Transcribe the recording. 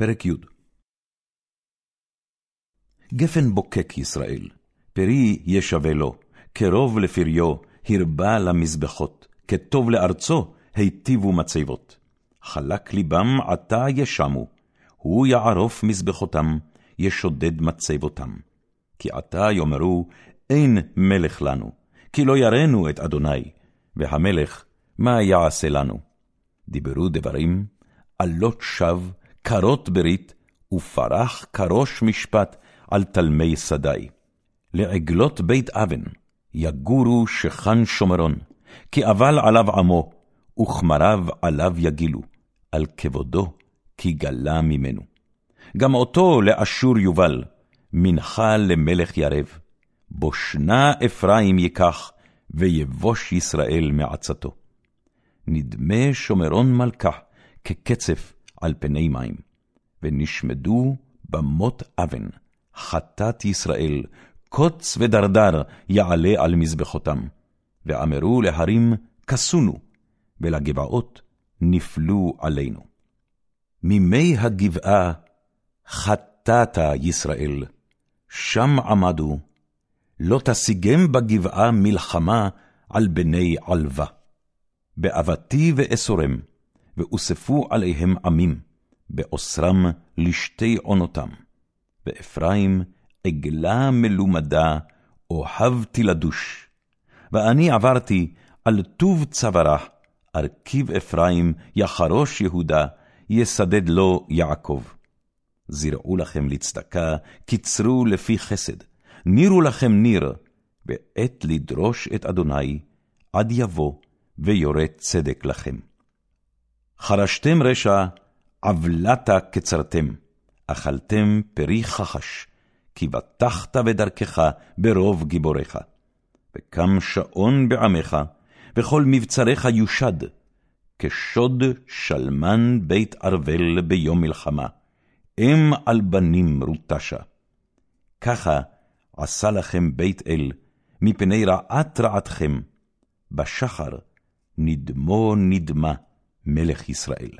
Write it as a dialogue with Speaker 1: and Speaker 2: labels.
Speaker 1: פרק י. גפן בוקק ישראל, פרי ישווה לו, קרוב לפריו, הרבה למזבחות, כטוב לארצו, היטיבו מצבות. חלק ליבם עתה ישמו, הוא יערוף מזבחותם, ישודד מצבותם. כי עתה יאמרו, אין מלך לנו, כי לא יראנו את אדוני, והמלך, מה יעשה לנו? דיברו דברים, עלות שווא, כרות ברית, ופרח כראש משפט על תלמי שדי. לעגלות בית אבן, יגורו שכן שומרון, כי אבל עליו עמו, וכמריו עליו יגילו, על כבודו, כי גלה ממנו. גם אותו לאשור יובל, מנחה למלך ירב. בושנה אפרים ייקח, ויבוש ישראל מעצתו. נדמה שומרון מלכה, כקצף על פני מים, ונשמדו במות אבן, חטאת ישראל, קוץ ודרדר יעלה על מזבחותם, ואמרו להרים, כסונו, ולגבעות נפלו עלינו. מימי הגבעה חטאת ישראל, שם עמדו, לא תשיגם בגבעה מלחמה על בני עלווה. באבתי ואסורם, ואוספו עליהם עמים, באוסרם לשתי עונותם. ואפרים עגלה מלומדה, אוהבתי לדוש. ואני עברתי על טוב צווארה, ארכיב אפרים, יחרוש יהודה, יסדד לו יעקב. זרעו לכם לצדקה, קיצרו לפי חסד, נירו לכם ניר, בעת לדרוש את אדוני, עד יבוא, ויורה צדק לכם. חרשתם רשע, עוולתה קצרתם, אכלתם פרי חחש, כי בטחת בדרכך ברוב גיבוריך. וקם שעון בעמך, וכל מבצריך יושד, כשוד שלמן בית ארוול ביום מלחמה, אם על בנים רוטשה. ככה עשה לכם בית אל, מפני רעת רעתכם, בשחר נדמו נדמה מלך ישראל.